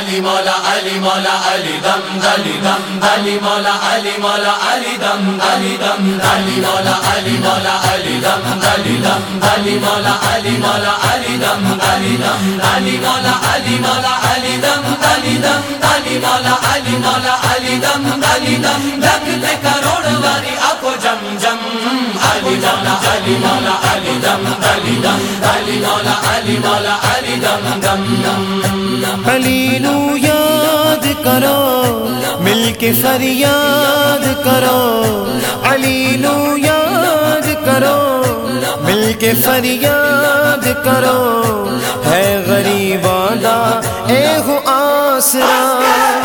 علی مولا علی مولا علی دم علی دم علی مولا علی مولا علی دم علی دم علی مولا علی مولا علی دم علی دم علی مولا علی مولا علی دم علی دم علی مولا علی مولا علی دم علی دم علی مولا علی مولا علی دم علی دم لگتے کروڑ واری علی مولا علی دم علی دم علی مولا علی مولا علی دم دم دم علی نو یاد کرو مل کے فریاد کرو۔ علی نو یاد کرو مل کے فریاد کرو۔ ہے غریب اے ہو آسرا۔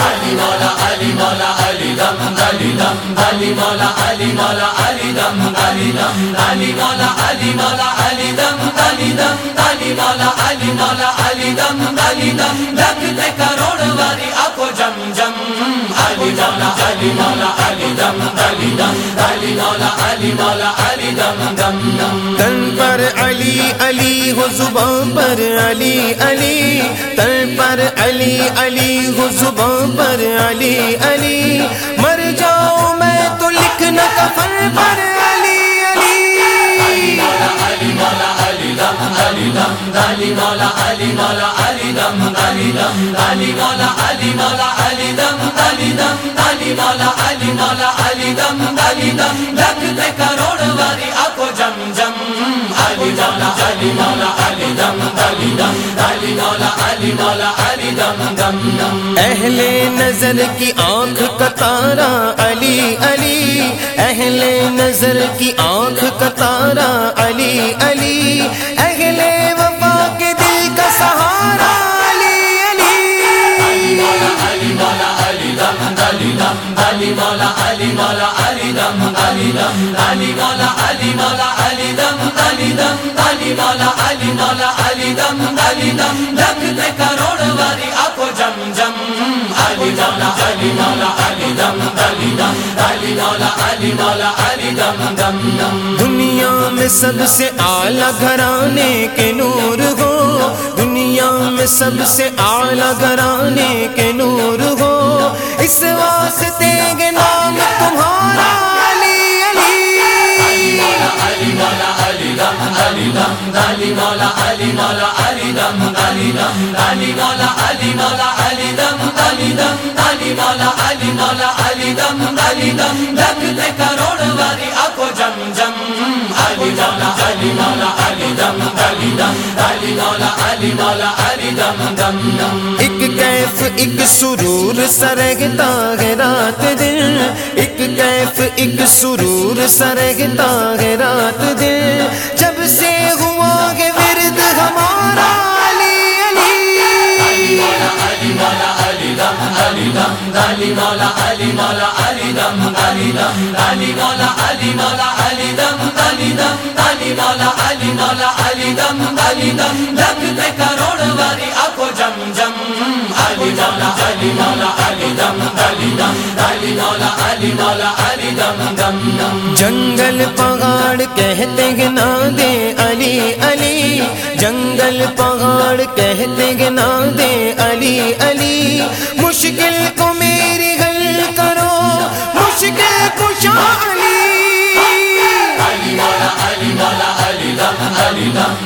علی مولا علی مولا علی دم علی دم علی مولا علی مولا علی دم علی دم علی مولا علی مولا علی دم علی دم علی مولا علی مولا علی دم علی دم لگتے کروڑ واری جم جم علی مولا علی مولا علی دم علی دم علی مولا علی مولا علی دم دم دم تن پر علی علی ہو زبان پر علی علی۔ تن پر علی علی ہو زبان پر علی علی۔ کفن علی علی علی مولا علی دم علی دم علی مولا علی مولا علی دم علی دم علی مولا علی مولا علی دم علی دم علی مولا علی مولا علی دم علی دم لگتے کرو علی مولا علی دم علی دم علی مولا علی مولا علی دم دم دم اہل نظر کی آنکھ کا تارا علی علی اہل نظر کی آنکھ کا تارا علی علی اہل علی مولا علی دم علی دم علی مولا علی مولا علی دم علی دم لگتے کروڑ واری آپ جم جم علی مولا علی مولا علی دم علی دم علی مولا علی مولا علی دم دم دم دنیا میں سب سے اعلیٰ گھرانے کے نور ہو۔ دنیا میں سب سے اعلیٰ گھرانے کے نور ہو۔ اس واسطے کے نام تمہارا علی دم علی مولا علی مولا علی دم علی دم علی مولا علی مولا علی دم علی دم علی مولا علی مولا علی دم علی دم لگتے کروڑ واری آپ جم جم علی مولا علی مولا علی دم علی دم علی مولا علی مولا علی دم دم دم ایک کیف ایک سرور سرگتا ہے رات دن ایک کیف ایک سرور سرگتا ہے رات دن جب سے ہوا ہے ورد ہمارا علی علی علی مولا علی دم علی دم علی مولا علی مولا علی دم علی دم علی مولا علی مولا علی دم علی دم علی مولا علی مولا علی دم علی دم لگتے کروڑ واری آپ جم جم مولا علی مولا علی دم علی دم علی مولا علی مولا علی دم دم دم جنگل پہاڑ کہتے ہیں نا دے علی علی۔ جنگل پہاڑ کہتے ہیں نا دے علی علی۔ مشکل کو میری حل کرو، مشکل کشا علی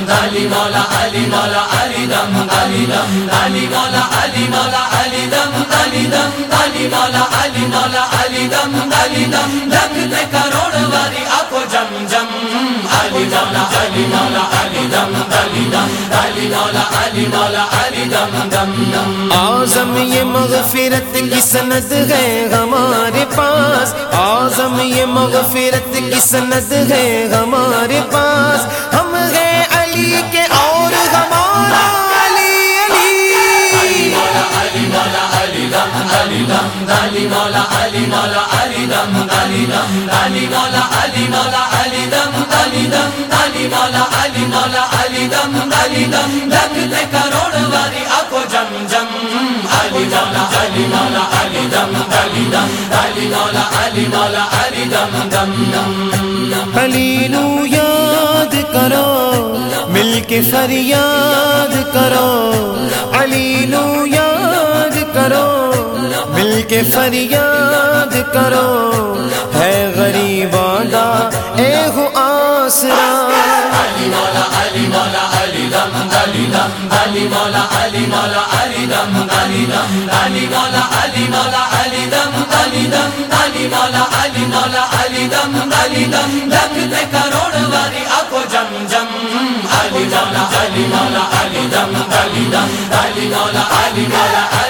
علی مولا علی مولا علی دم علی دم علی مولا علی مولا علی دم علی دم علی مولا علی مولا علی دم علی دم لگتے کروڑ واری آپ جم جم علی مولا علی مولا علی دم علی دم علی مولا علی مولا علی دم دم دم آزم یہ مغفرت کی سند ہے ہمارے پاس آزم یہ مغفرت کی سند ہے ہمارے پاس علی دم علی مولا علی مولا علی دم علی دم علی مولا علی مولا علی دم علی دم لگتے کروڑ واری آپ جم جم علی مولا علی مولا علی دم علی دم علی مولا علی مولا علی دم دم دم علی نو یاد کرو، مل کے فریاد کرو۔ کے فریاد کرو ہے غریب والا اے ہو آسرا علی مولا علی مولا علی دم علی دم علی مولا علی مولا علی دم علی دم علی مولا علی مولا علی دم علی دم علی مولا علی مولا علی دم علی دم لگتے کروڑ واری آکو جم جم علی مولا علی مولا علی دم علی دم علی مولا علی مولا